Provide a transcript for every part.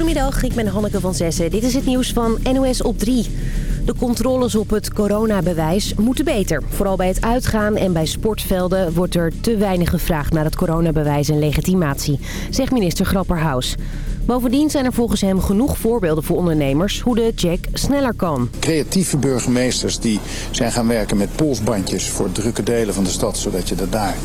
Goedemiddag, ik ben Hanneke van Zessen. Dit is het nieuws van NOS op 3. De controles op het coronabewijs moeten beter. Vooral bij het uitgaan en bij sportvelden wordt er te weinig gevraagd naar het coronabewijs en legitimatie, zegt minister Grapperhaus. Bovendien zijn er volgens hem genoeg voorbeelden voor ondernemers hoe de check sneller kan. Creatieve burgemeesters die zijn gaan werken met polsbandjes voor drukke delen van de stad, zodat je dat daar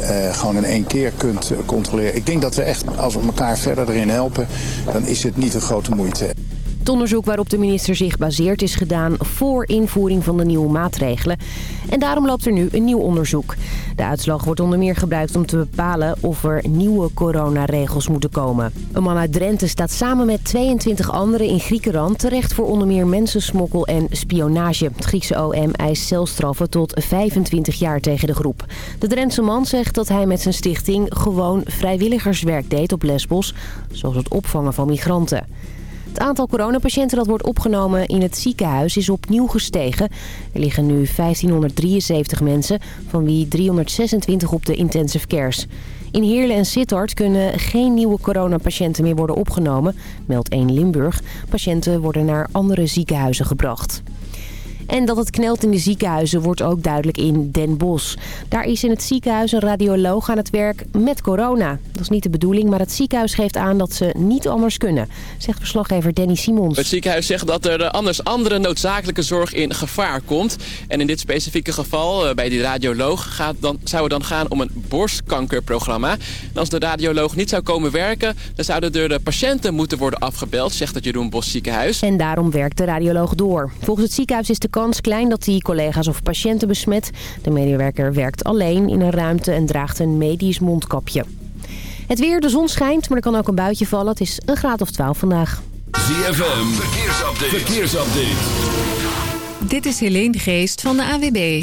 uh, gewoon in één keer kunt uh, controleren. Ik denk dat we echt, als we elkaar verder erin helpen, dan is het niet een grote moeite. Het onderzoek waarop de minister zich baseert is gedaan voor invoering van de nieuwe maatregelen. En daarom loopt er nu een nieuw onderzoek. De uitslag wordt onder meer gebruikt om te bepalen of er nieuwe coronaregels moeten komen. Een man uit Drenthe staat samen met 22 anderen in Griekenland terecht voor onder meer mensensmokkel en spionage. Het Griekse OM eist celstraffen tot 25 jaar tegen de groep. De Drentse man zegt dat hij met zijn stichting gewoon vrijwilligerswerk deed op Lesbos, zoals het opvangen van migranten. Het aantal coronapatiënten dat wordt opgenomen in het ziekenhuis is opnieuw gestegen. Er liggen nu 1573 mensen, van wie 326 op de intensive cares. In Heerlen en Sittard kunnen geen nieuwe coronapatiënten meer worden opgenomen, meldt 1 Limburg. Patiënten worden naar andere ziekenhuizen gebracht. En dat het knelt in de ziekenhuizen wordt ook duidelijk in Den Bosch. Daar is in het ziekenhuis een radioloog aan het werk met corona. Dat is niet de bedoeling, maar het ziekenhuis geeft aan dat ze niet anders kunnen, zegt verslaggever Danny Simons. Het ziekenhuis zegt dat er anders andere noodzakelijke zorg in gevaar komt. En in dit specifieke geval, eh, bij die radioloog, gaat dan, zou het dan gaan om een borstkankerprogramma. En als de radioloog niet zou komen werken, dan zouden er de patiënten moeten worden afgebeld, zegt het Jeroen Bos ziekenhuis. En daarom werkt de radioloog door. Volgens het ziekenhuis is de kans klein dat hij collega's of patiënten besmet. De medewerker werkt alleen in een ruimte en draagt een medisch mondkapje. Het weer, de zon schijnt, maar er kan ook een buitje vallen. Het is een graad of 12 vandaag. ZFM, verkeersupdate. verkeersupdate. Dit is Helene Geest van de AWB.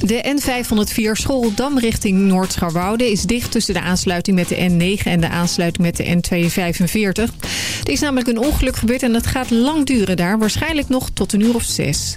De N504 Schooldam richting Noord-Scharwoude is dicht tussen de aansluiting met de N9 en de aansluiting met de N245. Er is namelijk een ongeluk gebeurd en dat gaat lang duren daar, waarschijnlijk nog tot een uur of zes.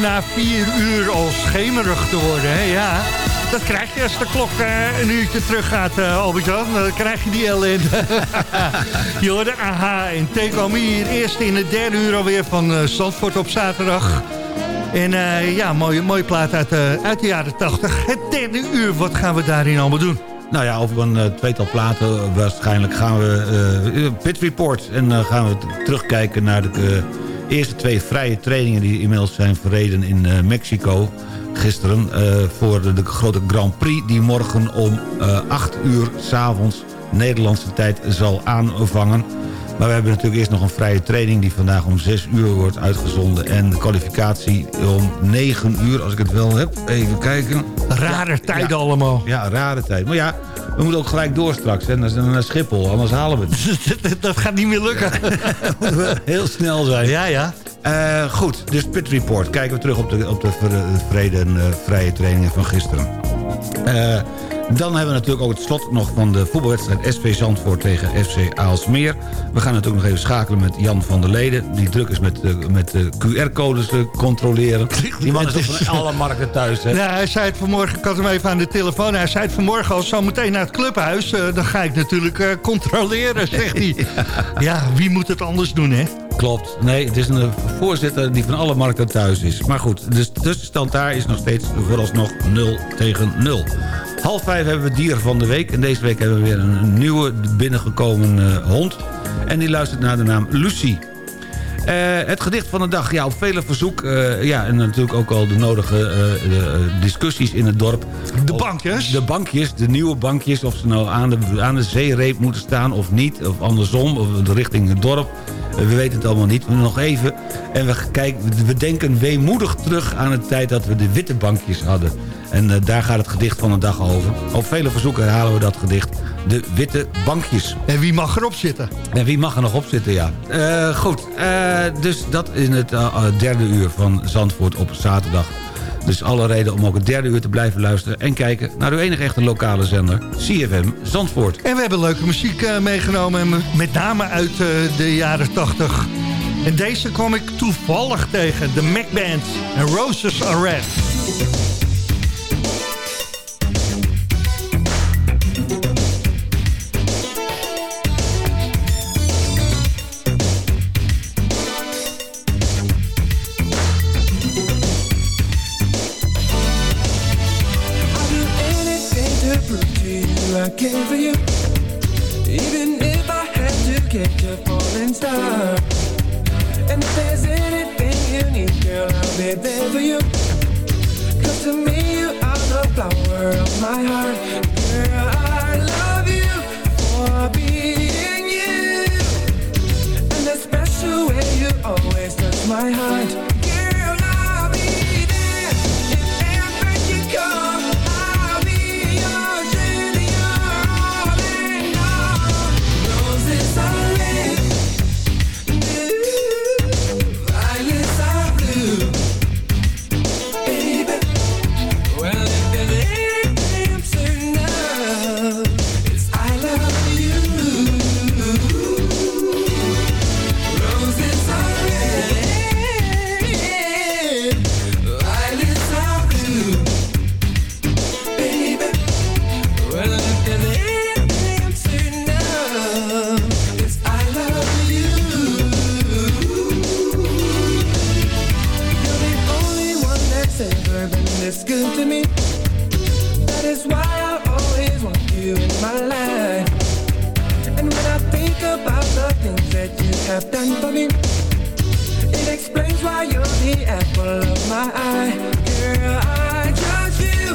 Na vier uur al schemerig te worden. Hè? Ja, dat krijg je als de klok eh, een uurtje terug gaat, uh, Albert-Jan. Dan krijg je die ellende. je hoorde aha en Take hier eerst in het derde uur alweer van uh, op zaterdag. En ja, mooie, mooie plaat uit, de jaren 80. Het derde uur, wat gaan we daarin allemaal doen? Nou ja, over een tweetal platen waarschijnlijk gaan we Pit Report. En dan gaan we terugkijken naar de eerste twee vrije trainingen... die inmiddels zijn verreden in Mexico gisteren... voor de, de, grote Grand Prix die morgen om 8 uur s'avonds Nederlandse tijd zal aanvangen... Maar we hebben natuurlijk eerst nog een vrije training... die vandaag om 6 uur wordt uitgezonden. En de kwalificatie om 9 uur, als ik het wel heb. Even kijken. Rare ja, ja, allemaal. Ja, rare tijd. Maar ja, we moeten ook gelijk door straks. Hè, naar Schiphol, anders halen we het. dat gaat niet meer lukken. Ja, heel snel zijn. Ja, ja. Uh, goed, dus Pit Report. Kijken we terug op de, op de vrede en uh, vrije trainingen van gisteren. Uh, dan hebben we natuurlijk ook het slot nog van de voetbalwedstrijd SV Zandvoort tegen FC Aalsmeer. We gaan natuurlijk nog even schakelen met Jan van der Leden. Die druk is met, uh, met uh, QR-codes te controleren. Die man is op van alle markten thuis. Hè? Ja, hij zei het vanmorgen, ik had hem even aan de telefoon. Hij zei het vanmorgen al zo meteen naar het clubhuis. Uh, dan ga ik natuurlijk controleren, zegt hij. ja. ja, wie moet het anders doen, hè? Klopt. Nee, het is een voorzitter die van alle markten thuis is. Maar goed, de tussenstand daar is nog steeds vooralsnog 0 tegen 0. Half vijf hebben we dier van de week. En deze week hebben we weer een, nieuwe binnengekomen uh, hond. En die luistert naar de naam Lucie. Uh, het gedicht van de dag, ja, op vele verzoek. Uh, ja, en natuurlijk ook al de nodige uh, de, discussies in het dorp. De bankjes? De bankjes, de nieuwe bankjes. Of ze nou aan de, aan de zeereep moeten staan of niet. Of andersom, of richting het dorp. we weten het allemaal niet. Maar nog even. En we, kijken, we denken weemoedig terug aan de tijd dat we de witte bankjes hadden. En uh, daar gaat het gedicht van de dag over. Op vele verzoeken herhalen we dat gedicht. De witte bankjes. En wie mag erop zitten? En wie mag er nog op zitten, ja. Uh, goed, uh, dus dat in het derde uur van Zandvoort op zaterdag. Dus alle reden om ook het derde uur te blijven luisteren... en kijken naar uw enige echte lokale zender, CFM Zandvoort. En we hebben leuke muziek meegenomen, met name uit de jaren 80. En deze kwam ik toevallig tegen, de Mac Band en Roses Are Red. Apple of my eye. Girl, I trust you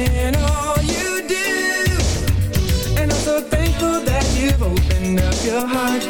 in all you do. And I'm so thankful that you've opened up your heart.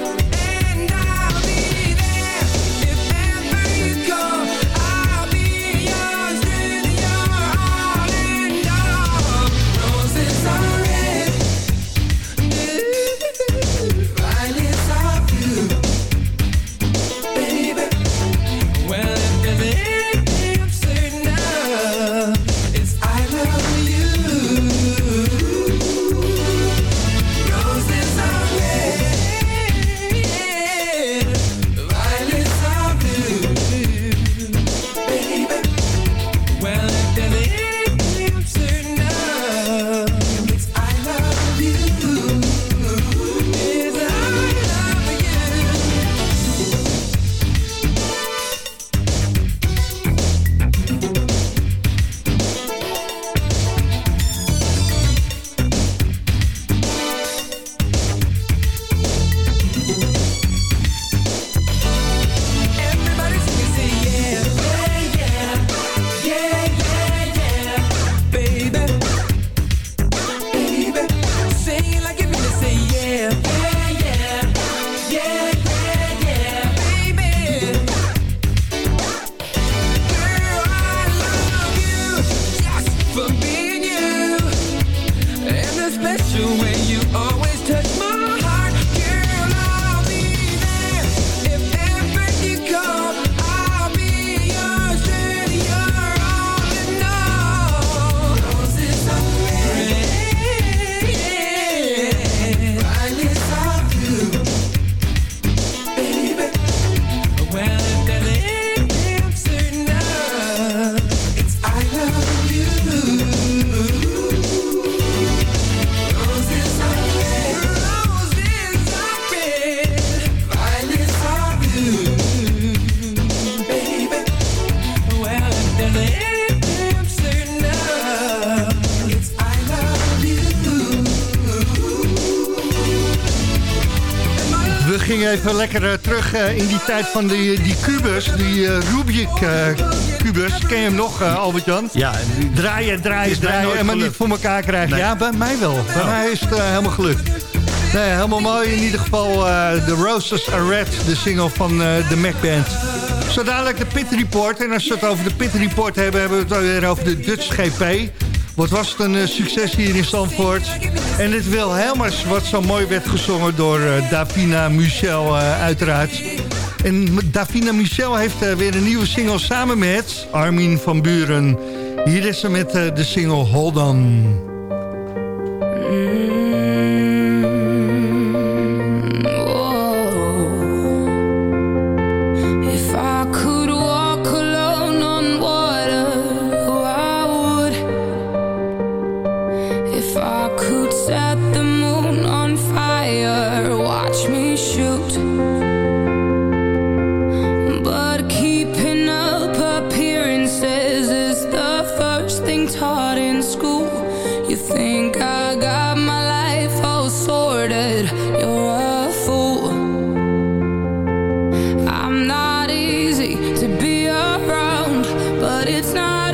Lekker eh, terug eh, in die tijd van die, die kubus, die eh, Rubik eh, kubus. Ken je hem nog, eh, Albert-Jan? Ja, die- Draaien, draaien, draaien en maar niet voor elkaar krijgen. Nee. Ja, bij mij wel. Bij Oh. mij is het eh, helemaal gelukt. Nee, helemaal mooi. In ieder geval eh The Roses Are Red, de single van eh, de Mac Band. Zo dadelijk de Pit Report. En als we het over de Pit Report hebben, hebben we het weer over de Dutch GP. Wat was het een eh, succes hier in Zandvoort. En het Wilhelmers, wat zo mooi werd gezongen door eh, Davina Michel eh, uiteraard. En Davina Michel heeft eh, weer een nieuwe single samen met Armin van Buren. Hier is ze met de single Hold On. But it's not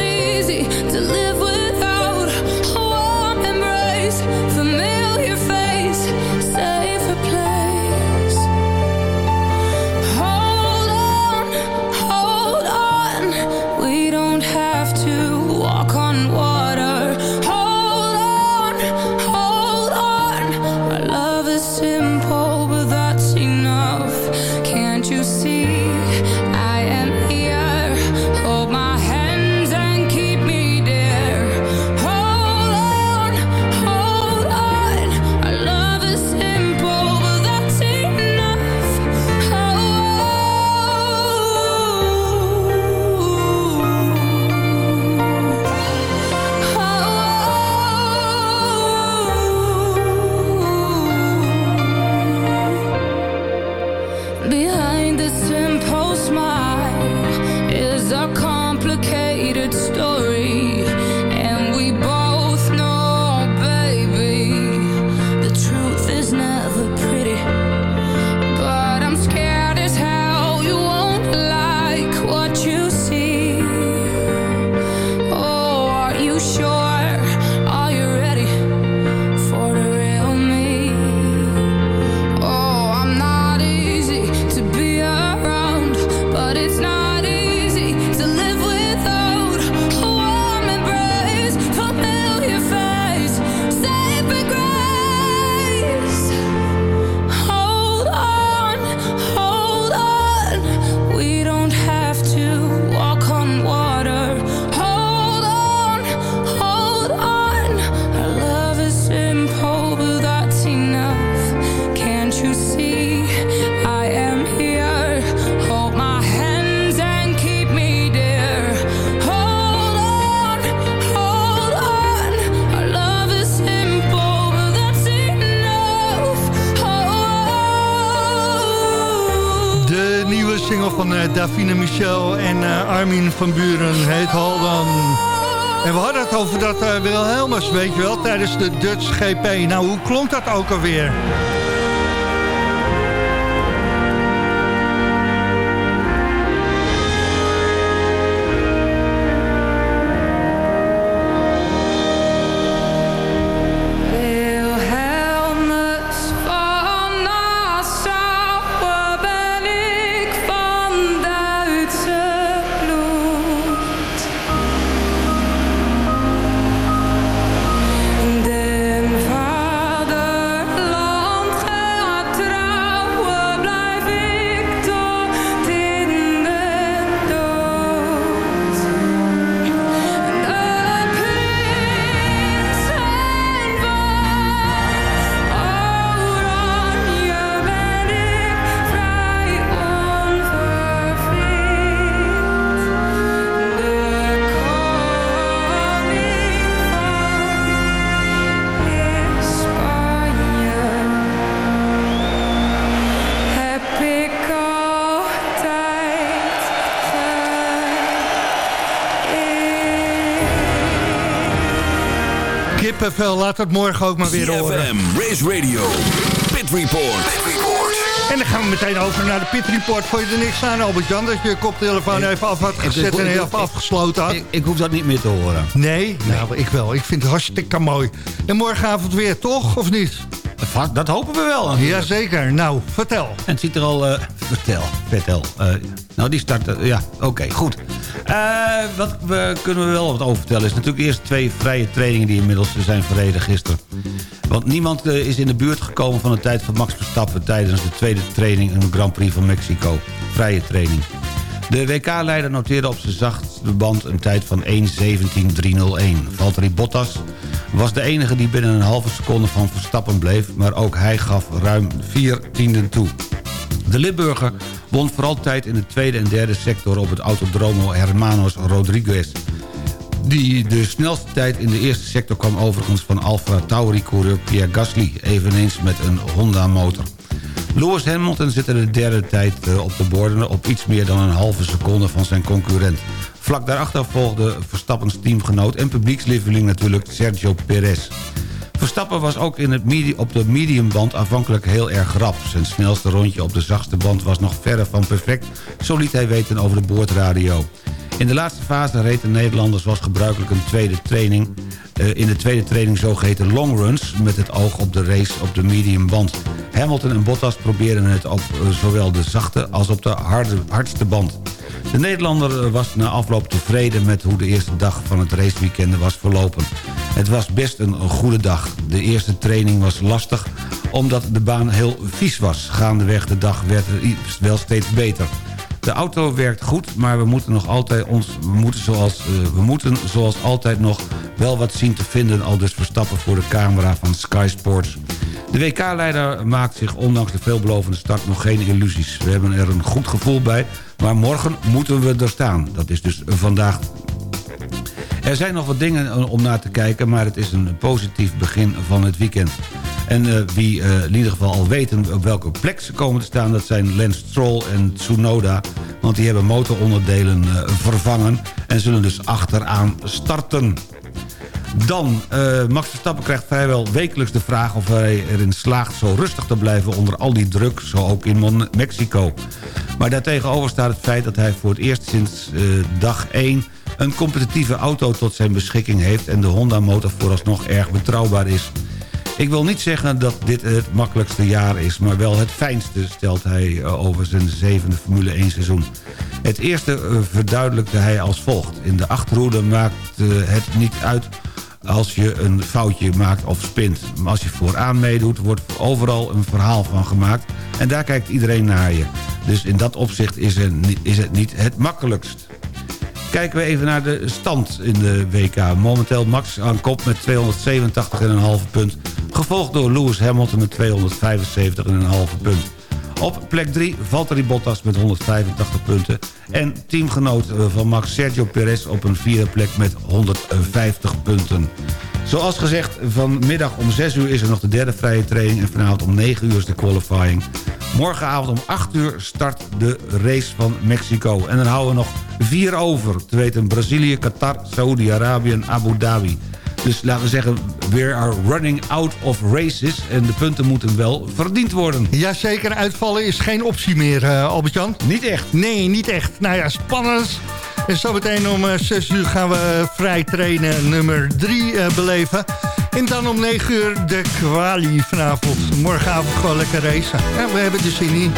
Davina Michel en eh, Armin van Buren heet Hold On. En we hadden het over dat eh, Wilhelmus, weet je wel, tijdens de Dutch GP. Nou, hoe klonk dat ook alweer? Kippenvel, laat het morgen ook maar weer horen. CFM, Race Radio, Pit Report. En dan gaan we meteen over naar de Pit Report. Vond je er niks aan, Albert-Jan? Dat je je koptelefoon even af had gezet en even afgesloten had? Ik, ik hoef dat niet meer te horen. Nee? Nou, ik wel. Ik vind het hartstikke mooi. En morgenavond weer, toch? Of niet? Dat hopen we wel. natuurlijk. Jazeker. Nou, vertel. En het ziet er al... eh, vertel, vertel. Eh, nou, die start... eh, ja, oké, goed. Wat we, kunnen we wel wat over vertellen... is natuurlijk eerst twee vrije trainingen... die inmiddels zijn verreden gisteren. Want niemand is in de buurt gekomen van de tijd van Max Verstappen... tijdens de tweede training in de Grand Prix van Mexico. Vrije training. De WK-leider noteerde op zijn zachtste band een tijd van 1.17.301. Valtteri Bottas was de enige die binnen een halve seconde van Verstappen bleef... maar ook hij gaf ruim vier tienden toe. De Limburger won vooral tijd in de tweede en derde sector... op het Autodromo Hermanos Rodriguez. Die de snelste tijd in de eerste sector kwam overigens van Alfa Tauri-coureur Pierre Gasly... eveneens met een Honda-motor. Lewis Hamilton zit de derde tijd eh, op de borden... op iets meer dan een halve seconde van zijn concurrent. Vlak daarachter volgde Verstappens teamgenoot en publiekslieveling natuurlijk Sergio Perez. Verstappen was ook in het op de mediumband afhankelijk heel erg rap. Zijn snelste rondje op de zachtste band was nog verre van perfect... zo liet hij weten over de boordradio. In de laatste fase reed de Nederlander zoals gebruikelijk een tweede training... eh, in de tweede training zogeheten longruns... met het oog op de race op de mediumband. Hamilton en Bottas probeerden het op eh, zowel de zachte als op de harde, hardste band. De Nederlander was na afloop tevreden met hoe de eerste dag van het raceweekend was verlopen. Het was best een goede dag. De eerste training was lastig omdat de baan heel vies was. Gaandeweg de dag werd het wel steeds beter. De auto werkt goed, maar we moeten, nog altijd ons, we moeten, zoals, eh, we moeten zoals altijd nog wel wat zien te vinden... al dus Verstappen voor de camera van Sky Sports. De WK-leider maakt zich ondanks de veelbelovende start nog geen illusies. We hebben er een goed gevoel bij, maar morgen moeten we er staan. Dat is dus vandaag er zijn nog wat dingen om naar te kijken... maar het is een positief begin van het weekend. En eh, wie eh, in ieder geval al weten op welke plek ze komen te staan... dat zijn Lance Stroll en Tsunoda. Want die hebben motoronderdelen eh, vervangen... en zullen dus achteraan starten. Dan, eh, Max Verstappen krijgt vrijwel wekelijks de vraag... of hij erin slaagt zo rustig te blijven onder al die druk... zo ook in Mexico. Maar daartegenover staat het feit dat hij voor het eerst sinds dag 1 een competitieve auto tot zijn beschikking heeft... en de Honda-motor vooralsnog erg betrouwbaar is. Ik wil niet zeggen dat dit het makkelijkste jaar is... maar wel het fijnste, stelt hij eh, over zijn zevende Formule 1 seizoen. Het eerste eh, verduidelijkte hij als volgt. In de achterhoede maakt eh, het niet uit als je een foutje maakt of spint. Maar als je vooraan meedoet, wordt overal een verhaal van gemaakt... en daar kijkt iedereen naar je. Dus in dat opzicht is, het niet het makkelijkst. Kijken we even naar de stand in de WK. Momenteel Max aan kop met 287,5 punt. Gevolgd door Lewis Hamilton met 275,5 punt. Op plek 3 Valtteri Bottas met 185 punten. En teamgenoot eh, van Max Sergio Perez op een vierde plek met 150 punten. Zoals gezegd, vanmiddag om 6 uur is er nog de derde vrije training... en vanavond om 9 uur is de qualifying. Morgenavond om 8 uur start de race van Mexico. En dan houden we nog vier over. Te weten Brazilië, Qatar, Saoedi-Arabië en Abu Dhabi. Dus laten we zeggen, we are running out of races... en de punten moeten wel verdiend worden. Jazeker, uitvallen is geen optie meer, eh, Albert-Jan. Niet echt. Nee, niet echt. Nou ja, spannend. En zometeen om eh, 6 uur gaan we eh, vrij trainen nummer 3 beleven. En dan om 9 uur de kwalie vanavond. Morgenavond gewoon lekker racen. Ja, we hebben er zin in.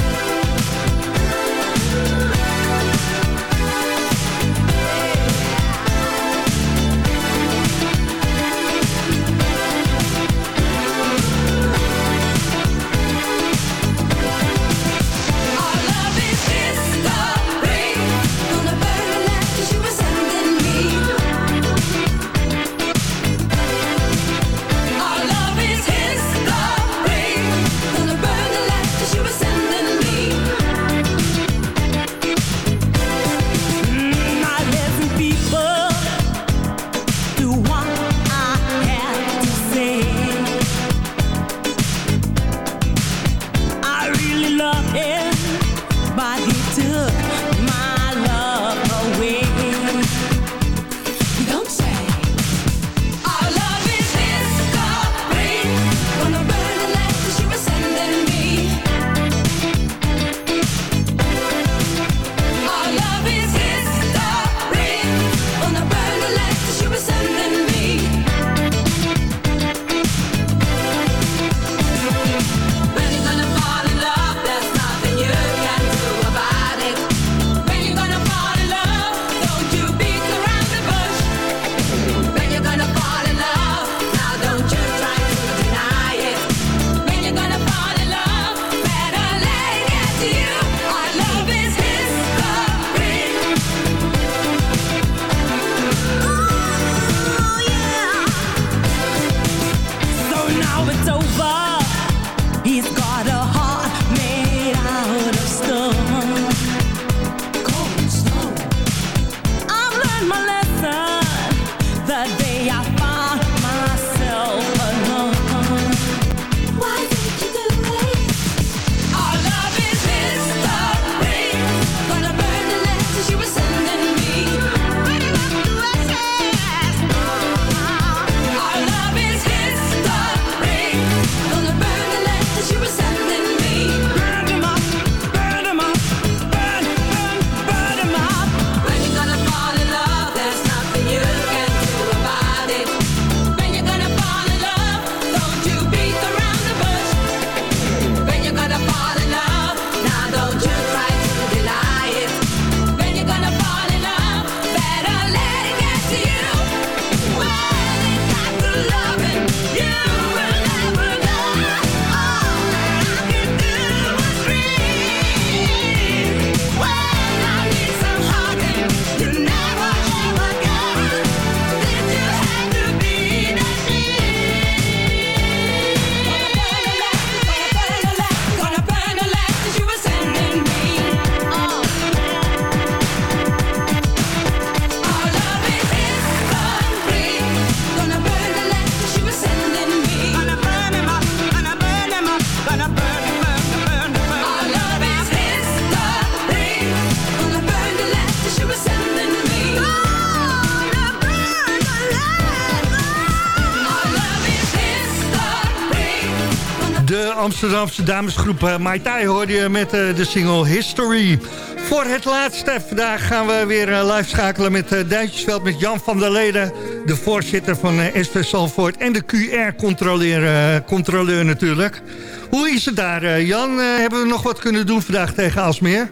Amsterdamse damesgroep uh, Mai Tai hoorde je met uh, de single History. Voor het laatste vandaag gaan we weer uh, live schakelen met Duintjesveld... met Jan van der Leden, de voorzitter van SV Salvoort... en de QR-controleur controleur natuurlijk. Hoe is het daar, Jan? hebben we nog wat kunnen doen vandaag tegen Alsmeer?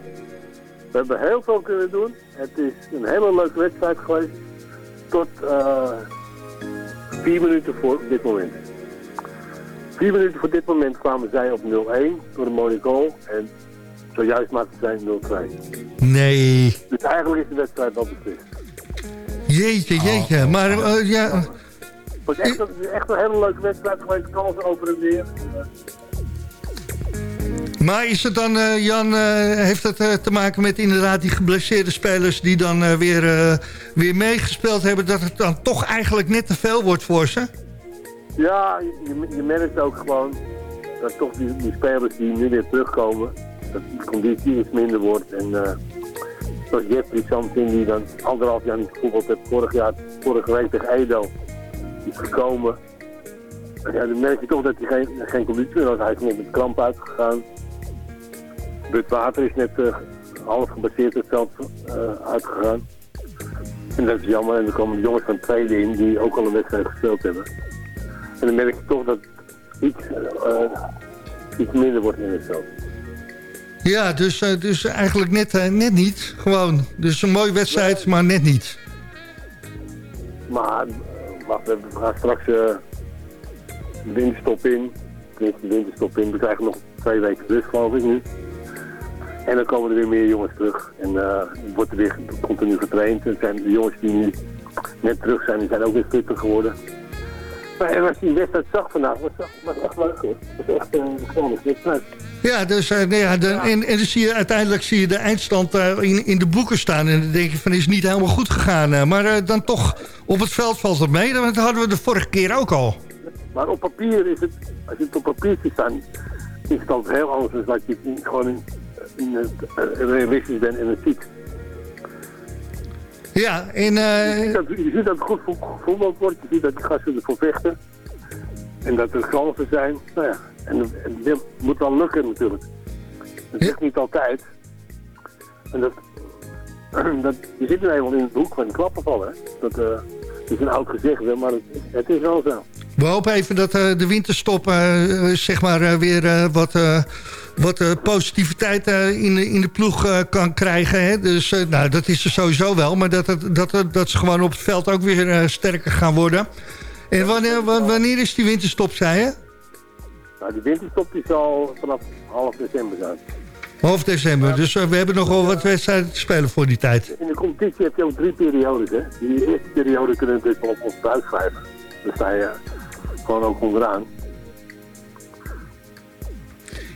We hebben heel veel kunnen doen. Het is een hele leuke wedstrijd geweest. Tot vier minuten voor dit moment. Vier minuten voor dit moment kwamen zij op 0-1 door een mooie goal. En zojuist maakten zij 0-2. Nee. Dus eigenlijk is de wedstrijd wel beslist. Jeetje, jeetje. Maar uh, ja... Het was echt, een, echt een hele leuke wedstrijd geweest. Kansen over en weer. Maar is het dan, uh, Jan, uh, heeft het uh, te maken met inderdaad die geblesseerde spelers... die dan weer, weer meegespeeld hebben... dat het dan toch eigenlijk net te veel wordt voor ze? Ja, je, je merkt ook gewoon dat toch die, die, spelers die nu weer terugkomen... dat de conditie iets minder wordt. En zoals Jeffrey Samson die dan anderhalf jaar niet gevoetbald heeft... vorig jaar, vorige week tegen Edo is gekomen... Ja, dan merk je toch dat hij geen, geen conditie meer had. Hij is net met kramp uitgegaan. Bud Water is net uh, half gebaseerd het veld uh, uitgegaan. En dat is jammer. En er komen jongens van tweede in die ook al een wedstrijd gespeeld hebben. En dan merk je toch dat iets, uh, iets minder wordt in het veld. Ja, dus, dus eigenlijk net, net niet. Gewoon. Dus een mooie wedstrijd, maar net niet. Maar wacht, we gaan straks de winterstop in. De winterstop in. We krijgen nog twee weken rust, geloof ik nu. En dan komen er weer meer jongens terug. En uh, wordt er weer continu getraind. En zijn de jongens die nu net terug zijn, die zijn ook weer fitter geworden. En als die wedstrijd zag vandaag, was echt leuk hoor. Het was echt een wedstrijd. Ja, dus, uh, nee, ja, de, en, zie je, uiteindelijk zie je de eindstand uh, in, in de boeken staan. En dan denk je van, is niet helemaal goed gegaan. Uh, maar dan toch, op het veld valt het mee. Dat hadden we de vorige keer ook al. Maar op papier is het, als je het op papier ziet staan, is het altijd heel anders dan dat je gewoon in, in het, realistisch bent en het ziet. Ja, en... Uh... Je, ziet dat, je ziet dat het goed gevoetbald wordt, je ziet dat die gasten ervoor vechten. En dat er kansen zijn. Nou ja, en, en het moet wel lukken natuurlijk. Dat is niet altijd. En dat, dat, je zit nu eenmaal in het hoek van de klappen vallen. Hè? Dat uh, is een oud gezegde, maar het, het is wel zo. We hopen even dat uh, de winterstop uh, zeg maar weer wat, wat positiviteit in, de, in de ploeg kan krijgen. Hè? Dus nou, dat is er sowieso wel. Maar dat, het, dat, dat ze gewoon op het veld ook weer sterker gaan worden. En wanneer, wanneer is die winterstop, zei je? Nou, die winterstop die zal vanaf half december zijn. Half december, dus we hebben nog wel wat wedstrijden te spelen voor die tijd. In de competitie heb je ook drie periodes. Hè? Die eerste periode kunnen we natuurlijk wel op ons buik schrijven. Dan sta je gewoon ook onderaan.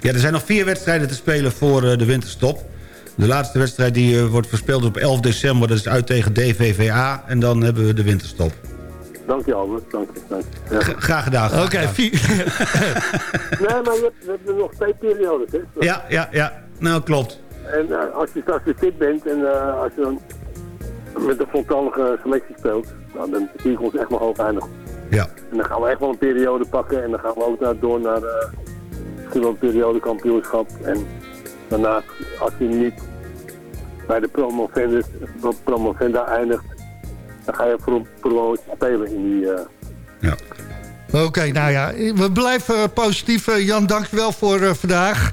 Ja, er zijn nog vier wedstrijden te spelen voor uh, de winterstop. De laatste wedstrijd die uh, wordt verspeeld op 11 december. Dat is uit tegen DVVA. En dan hebben we de winterstop. Dank je, Albert. Dank je. Dank je. Ja. Graag gedaan. Oké, okay, vier. nee, maar je hebt, we hebben nog twee periodes, hè? Ja, ja, ja. Nou, klopt. En uh, als je straks weer fit bent en uh, als je dan met de voltallige selectie speelt, nou, dan zie ik ons echt nog hoog eindigen. Ja. En dan gaan we echt wel een periode pakken en dan gaan we ook naar, door naar uh, misschien wel een periode kampioenschap. En daarna, als je niet bij de promovenda, eindigt, dan ga je voor een promotie spelen in die... Uh... Ja. Oké, okay, nou ja, we blijven positief. Jan, dankjewel voor vandaag.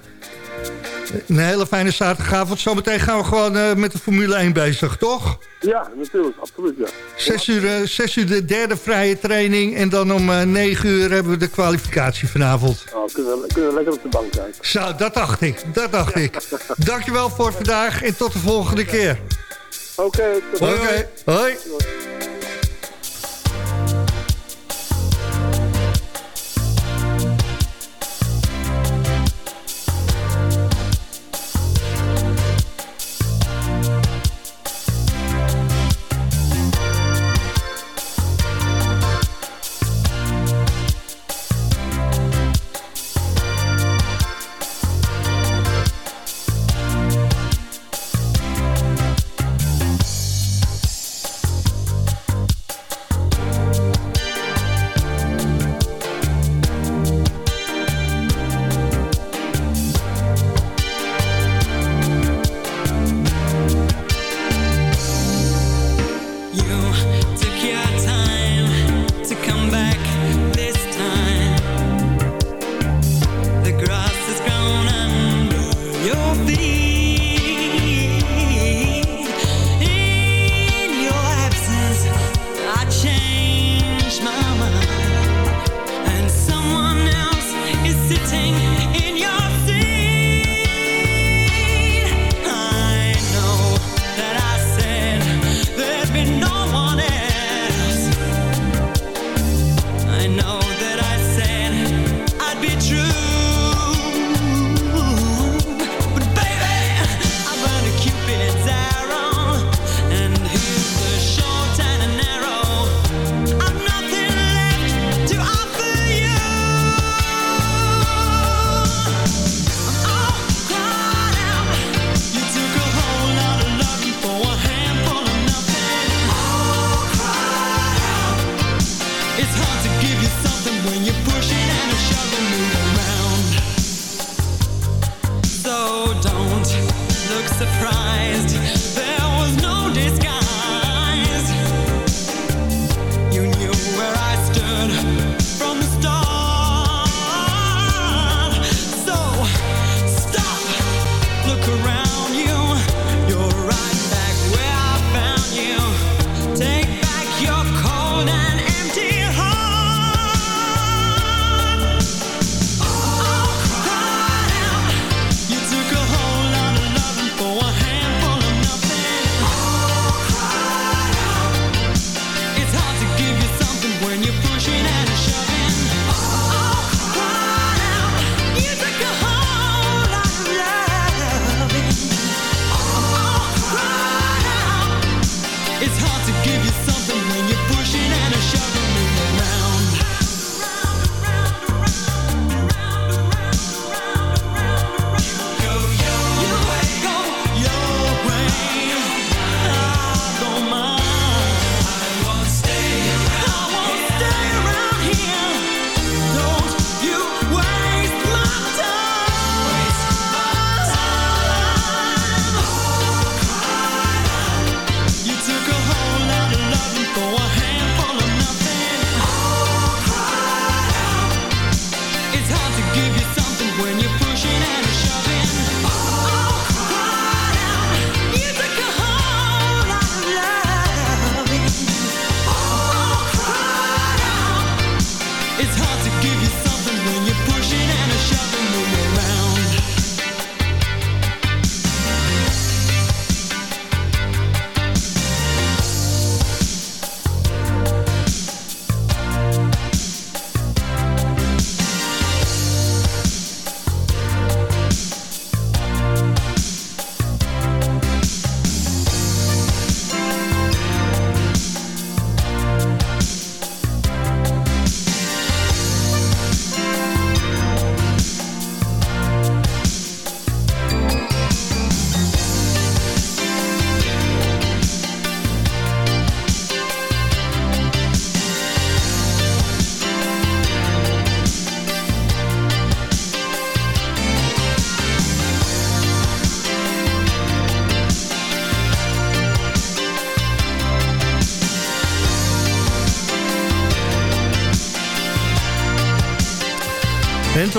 Een hele fijne zaterdagavond. Zometeen gaan we gewoon uh, met de Formule 1 bezig, toch? Ja, natuurlijk. Absoluut, ja. Zes uur, uh, zes uur de derde vrije training. En dan om uh, negen uur hebben we de kwalificatie vanavond. Oh, kunnen, we, kunnen we lekker op de bank zijn. Zo, dat dacht ik. Dat dacht ik. Dankjewel voor vandaag en tot de volgende keer. Oké. Okay, Oké. Hoi. Hoi.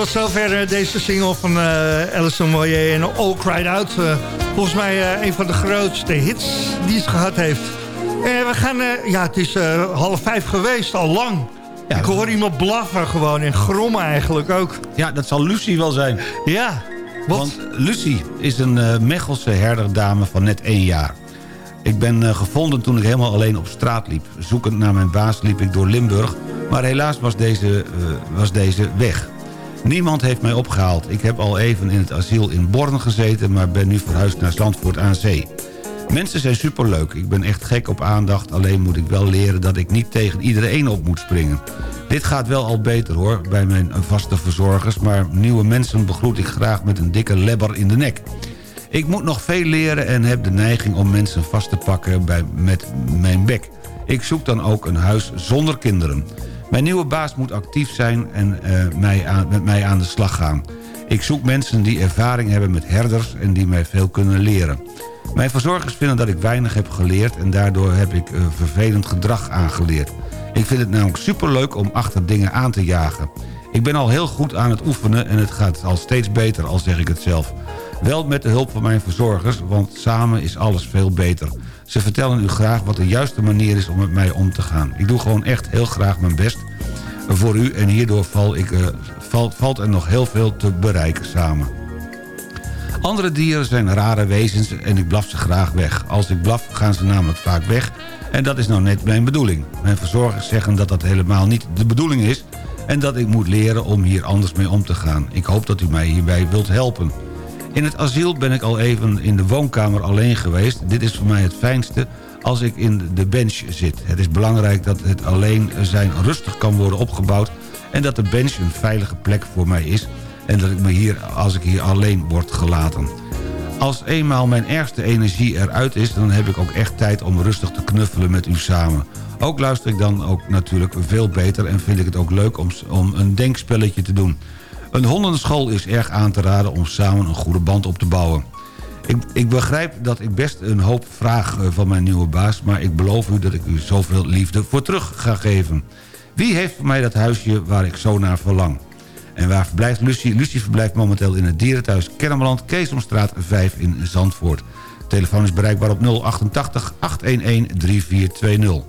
Tot zover eh, deze single van eh Alison Moyer en All Cried Out. Eh, volgens mij een van de grootste hits die ze gehad heeft. En we gaan, ja, het is half vijf geweest, al lang. Ik hoor iemand blaffen gewoon en grommen eigenlijk ook. Ja, dat zal Lucie wel zijn. Ja, wat? Want Lucie is een Mechelse herderdame van net één jaar. Ik ben gevonden toen ik helemaal alleen op straat liep. Zoekend naar mijn baas liep ik door Limburg... maar helaas was deze, was deze weg. Niemand heeft mij opgehaald. Ik heb al even in het asiel in Born gezeten... maar ben nu verhuisd naar Zandvoort aan Zee. Mensen zijn superleuk. Ik ben echt gek op aandacht. Alleen moet ik wel leren dat ik niet tegen iedereen op moet springen. Dit gaat wel al beter hoor, bij mijn vaste verzorgers... maar nieuwe mensen begroet ik graag met een dikke lebber in de nek. Ik moet nog veel leren en heb de neiging om mensen vast te pakken bij, met mijn bek. Ik zoek dan ook een huis zonder kinderen. Mijn nieuwe baas moet actief zijn en eh, mij met mij aan de slag gaan. Ik zoek mensen die ervaring hebben met herders en die mij veel kunnen leren. Mijn verzorgers vinden dat ik weinig heb geleerd... en daardoor heb ik eh, vervelend gedrag aangeleerd. Ik vind het namelijk superleuk om achter dingen aan te jagen. Ik ben al heel goed aan het oefenen en het gaat al steeds beter, al zeg ik het zelf. Wel met de hulp van mijn verzorgers, want samen is alles veel beter. Ze vertellen u graag wat de juiste manier is om met mij om te gaan. Ik doe gewoon echt heel graag mijn best voor u... en hierdoor val ik, eh, valt, valt er nog heel veel te bereiken samen. Andere dieren zijn rare wezens en ik blaf ze graag weg. Als ik blaf gaan ze namelijk vaak weg en dat is nou net mijn bedoeling. Mijn verzorgers zeggen dat dat helemaal niet de bedoeling is... en dat ik moet leren om hier anders mee om te gaan. Ik hoop dat u mij hierbij wilt helpen. In het asiel ben ik al even in de woonkamer alleen geweest. Dit is voor mij het fijnste als ik in de bench zit. Het is belangrijk dat het alleen zijn rustig kan worden opgebouwd... en dat de bench een veilige plek voor mij is... en dat ik me hier, als ik hier alleen word gelaten. Als eenmaal mijn ergste energie eruit is... dan heb ik ook echt tijd om rustig te knuffelen met u samen. Ook luister ik dan ook natuurlijk veel beter... en vind ik het ook leuk om, om een denkspelletje te doen. Een hondenschool is erg aan te raden om samen een goede band op te bouwen. Ik, ik begrijp dat ik best een hoop vraag eh, van mijn nieuwe baas... maar ik beloof u dat ik u zoveel liefde voor terug ga geven. Wie heeft voor mij dat huisje waar ik zo naar verlang? En waar verblijft Lucie? Lucie verblijft momenteel in het dierenthuis Kennemerland... Keesomstraat 5 in Zandvoort. Telefoon is bereikbaar op 088 811 3420.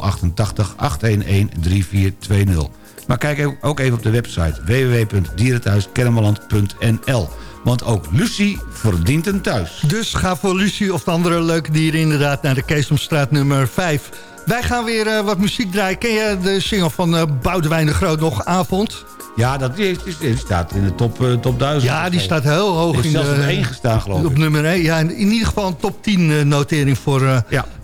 088 811 3420. Maar kijk ook even op de website www.dierenthuiskennemerland.nl. Want ook Lucie verdient een thuis. Dus ga voor Lucie of de andere leuke dieren inderdaad naar de Keesomstraat nummer 5. Wij gaan weer eh, wat muziek draaien. Ken je de single van eh Boudewijn de Groot nog, Avond? Ja, dat die, die- die staat in de top, eh, top 1000. Ja, die staat heel hoog Die in zelfs de, op één gestaan, geloof Op ik. nummer 1. Ja, in in ieder geval een top 10 eh, notering voor eh,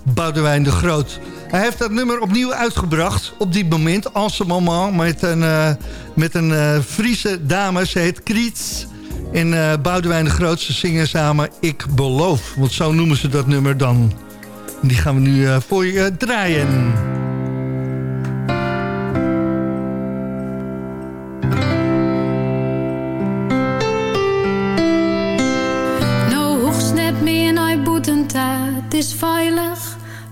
Boudewijn de Groot. Hij heeft dat nummer opnieuw uitgebracht op dit moment. En ce moment met een, eh, met een eh, Friese dame. Ze heet Kriets. En eh Boudewijn de Groot, ze zingen samen Ik Beloof. Want zo noemen ze dat nummer dan. Die gaan we nu voor je draaien.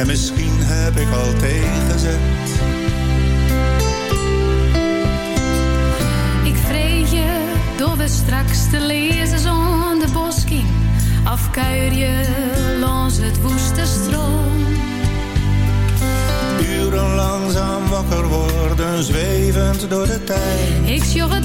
En misschien heb ik al tegenzet. Ik vrees je door we straks te lezen zonder bosking. Afkuier je langs het woeste stroom. Uren langzaam wakker worden, zwevend door de tijd. Ik sjog het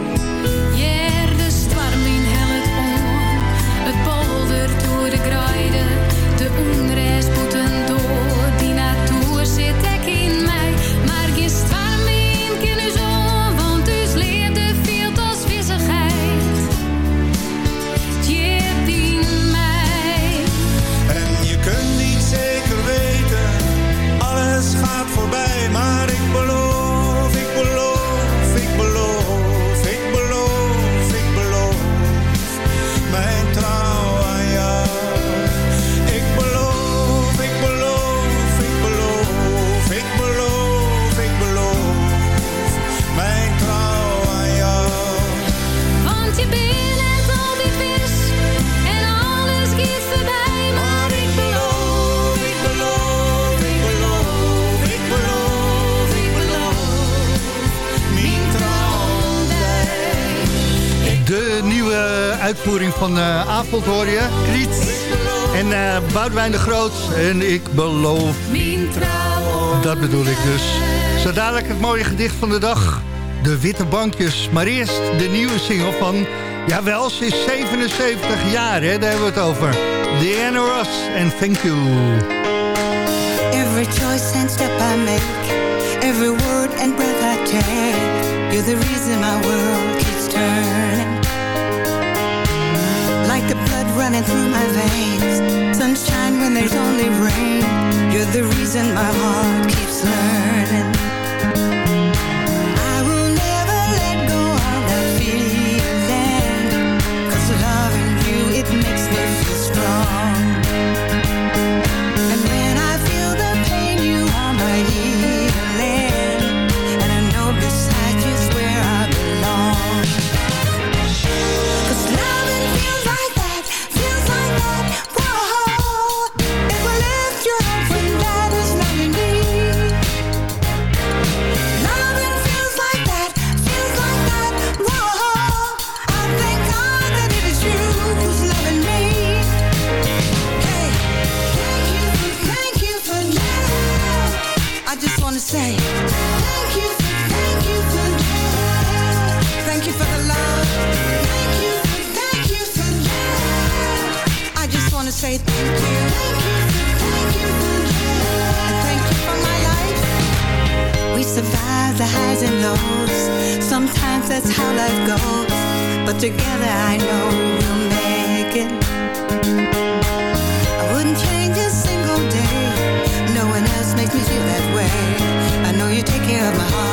De uitvoering van eh Avond hoor je. Kriet en eh Boudewijn de Groot. En ik beloof. Dat bedoel ik dus. Zo dadelijk het mooie gedicht van de dag. De witte bankjes. Maar eerst de nieuwe single van... Jawel, ze is 77 jaar, hè? daar hebben we het over. Diana Ross en Thank You. Every choice and step I make, every word and breath I take, you're the reason my world keeps turning. Like the blood running through my veins, sunshine when there's only rain, you're the reason my heart keeps learning. Survive the highs and lows. Sometimes that's how life goes. But together I know we'll make it. I wouldn't change a single day. No one else makes me feel that way. I know you take care of my heart,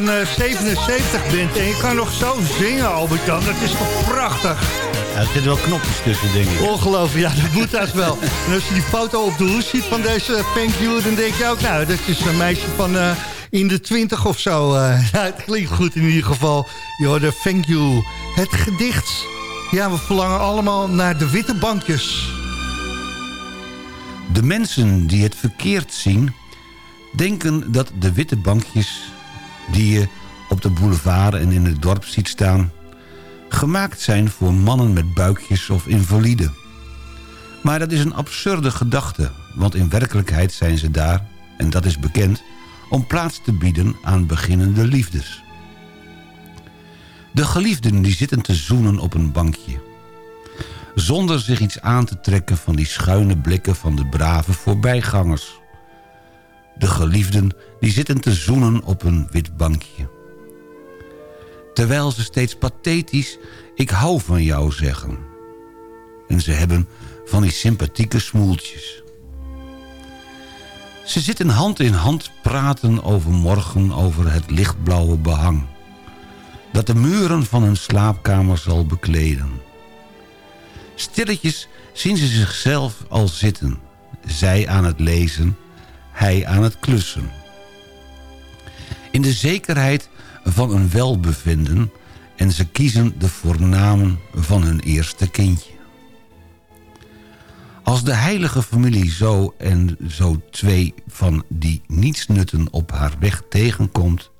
love. En als je dan eh, 77 bent en je kan nog zo zingen, Albert-Jan, dat is toch prachtig? Ja, er zitten wel knopjes tussen, denk ik. Ongelooflijk, ja, dat moet dat wel. En als je die foto op de hoes ziet van deze Thank You... dan denk je ook, nou, dat is een meisje van eh, in de 20 of zo. eh. ja, het klinkt goed in ieder geval. Je hoorde Thank You. Het gedicht. Ja, we verlangen allemaal naar de witte bankjes. De mensen die het verkeerd zien... denken dat de witte bankjes die je op de boulevard en in het dorp ziet staan... gemaakt zijn voor mannen met buikjes of invaliden. Maar dat is een absurde gedachte, want in werkelijkheid zijn ze daar, en dat is bekend... om plaats te bieden aan beginnende liefdes. De geliefden die zitten te zoenen op een bankje zonder zich iets aan te trekken van die schuine blikken van de brave voorbijgangers. De geliefden die zitten te zoenen op een wit bankje. Terwijl ze steeds pathetisch ik hou van jou zeggen. En ze hebben van die sympathieke smoeltjes. Ze zitten hand in hand praten over morgen over het lichtblauwe behang. Dat de muren van hun slaapkamer zal bekleden. Stilletjes zien ze zichzelf al zitten. Zij aan het lezen, hij aan het klussen. In de zekerheid van een welbevinden... en ze kiezen de voornamen van hun eerste kindje. Als de heilige familie zo en zo twee van die nietsnutten op haar weg tegenkomt...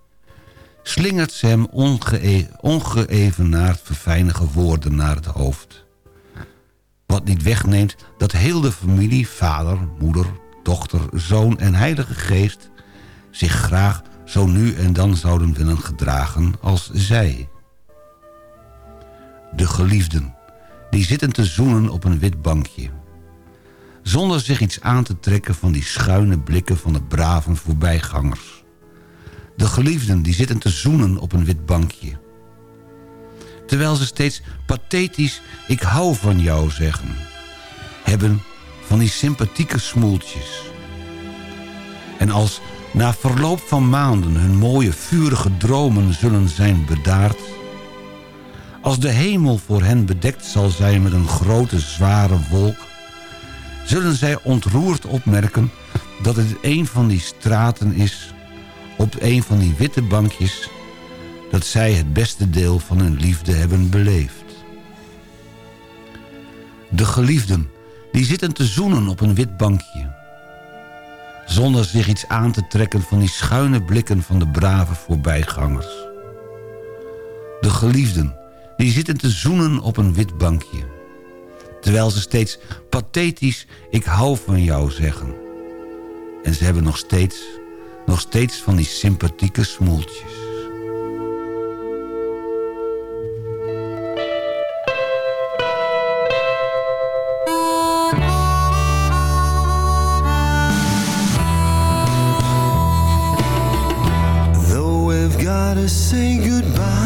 slingert ze hem onge ongeëvenaard verfijnige woorden naar het hoofd. Wat niet wegneemt dat heel de familie, vader, moeder, dochter, zoon en heilige geest... zich graag zo nu en dan zouden willen gedragen als zij. De geliefden, die zitten te zoenen op een wit bankje zonder zich iets aan te trekken van die schuine blikken van de brave voorbijgangers. De geliefden die zitten te zoenen op een wit bankje. Terwijl ze steeds pathetisch ik hou van jou zeggen. Hebben van die sympathieke smoeltjes. En als na verloop van maanden hun mooie vurige dromen zullen zijn bedaard... als de hemel voor hen bedekt zal zijn met een grote zware wolk zullen zij ontroerd opmerken dat het een van die straten is... op een van die witte bankjes... dat zij het beste deel van hun liefde hebben beleefd. De geliefden, die zitten te zoenen op een wit bankje... zonder zich iets aan te trekken van die schuine blikken van de brave voorbijgangers. De geliefden, die zitten te zoenen op een wit bankje Terwijl ze steeds pathetisch ik hou van jou zeggen. En ze hebben nog steeds, nog steeds van die sympathieke smoeltjes. Gotta say goodbye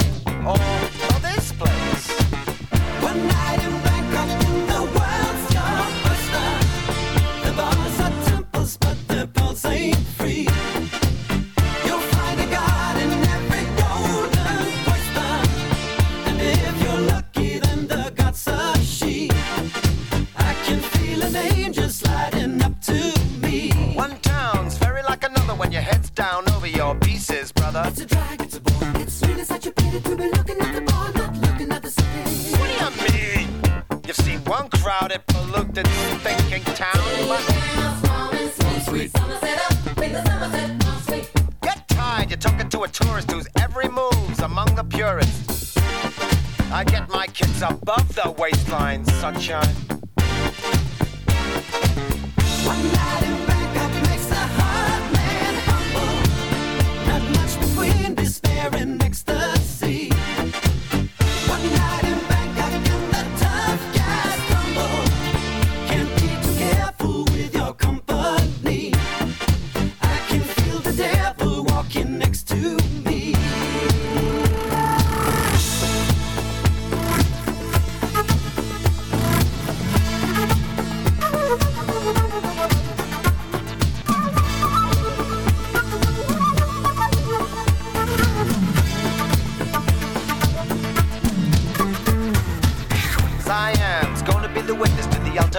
a drag, it's a bore. It's really such a pity to be looking at the bar, not looking at the city. What do you mean? You've seen one crowded, polluted, thinking town, but get tired. You're talking to a tourist whose every move's among the purists. I get my kids above the waistline, sunshine.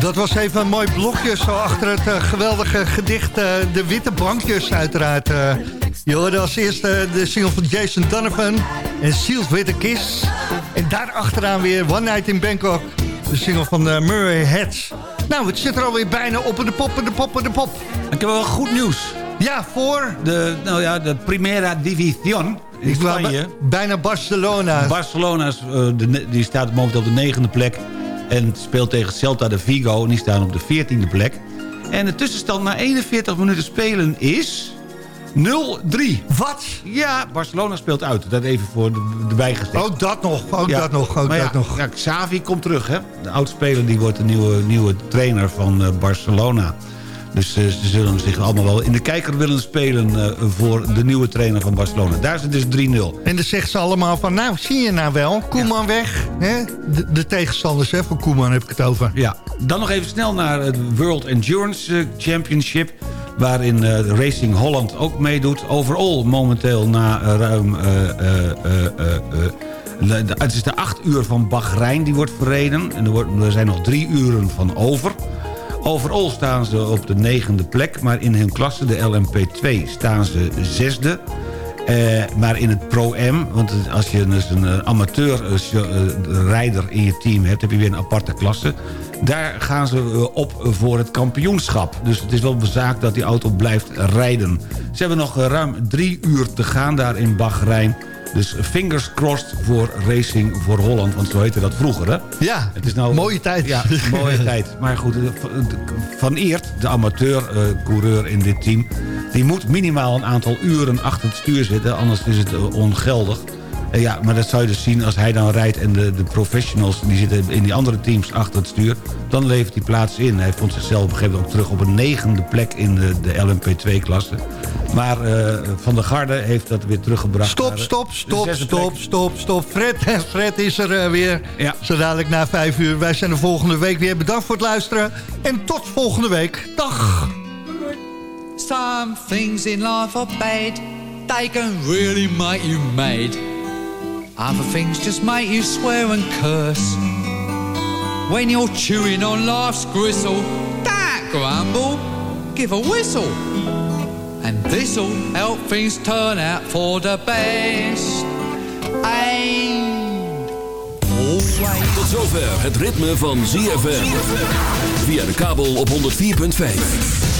Dat was even een mooi blokje zo achter het eh, geweldige gedicht eh, De Witte Bankjes uiteraard. eh. je hoorde als eerste de single van Jason Donovan en Sealed with a Kiss. En daar achteraan weer One Night in Bangkok, de single van Murray Heads. Nou, het zit er alweer bijna op en de pop en de pop en de pop. Ik heb wel goed nieuws. Ja, voor? De, nou ja, de Primera División in Spanje. bij- bijna Barcelona. Barcelona die staat momenteel op de negende plek. En speelt tegen Celta de Vigo. En die staan op de veertiende plek. En de tussenstand na 41 minuten spelen is... 0-3. Wat? Ja, Barcelona speelt uit. Dat even voor de, erbij gesteld. Ook dat nog, ook Ja, dat nog, ook maar dat ja, nog. Ja, Xavi komt terug, hè. De oudspeler die wordt de nieuwe, nieuwe trainer van eh, Barcelona. Dus eh, ze zullen zich allemaal wel in de kijker willen spelen... eh, voor de nieuwe trainer van Barcelona. Daar is het dus 3-0. En dan zegt ze allemaal van, nou, zie je nou wel, Koeman weg. Hè? De, de tegenstanders hè, van Koeman heb ik het over. Ja, dan nog even snel naar het World Endurance eh, Championship... waarin Racing Holland ook meedoet. Overal momenteel na ruim... het is de acht uur van Bahrein die wordt verreden. En er, wordt, er zijn nog drie uren van over. Overal staan ze op de negende plek. Maar in hun klasse, de LMP2, staan ze zesde. Eh, maar in het Pro-M, want als je dus een eh, amateur eh, in je team hebt... heb je weer een aparte klasse. Daar gaan ze op voor het kampioenschap. Dus het is wel bezaakt dat die auto blijft rijden. Ze hebben nog ruim drie uur te gaan daar in Bahrein. Dus fingers crossed voor Racing voor Holland. Want zo heette dat vroeger, hè? Ja, Het is nou, mooie tijd. Ja, mooie tijd. Maar goed, eh, Van- Eert, de amateur-coureur in dit team... die moet minimaal een aantal uren achter het stuur zitten... anders is het eh, ongeldig. En ja, maar dat zou je dus zien als hij dan rijdt... en de, de professionals die zitten in die andere teams achter het stuur... dan levert hij plaats in. Hij vond zichzelf op een gegeven moment ook terug op een negende plek... in de, de LMP2-klasse. Maar eh, Van der Garde heeft dat weer teruggebracht. Stop, de- stop, de stop, stop, stop, stop. Fred, Fred is er eh, weer. Ja. Zo dadelijk na vijf uur. Wij zijn er volgende week weer. Bedankt voor het luisteren. En tot volgende week. Dag. Some things in life are bad. They can really make you mad. Other things just make you swear and curse. When you're chewing on life's gristle, don't grumble, give a whistle. And this'll help things turn out for the best. And always. Tot zover het ritme van ZFM. Via de kabel op 104.5.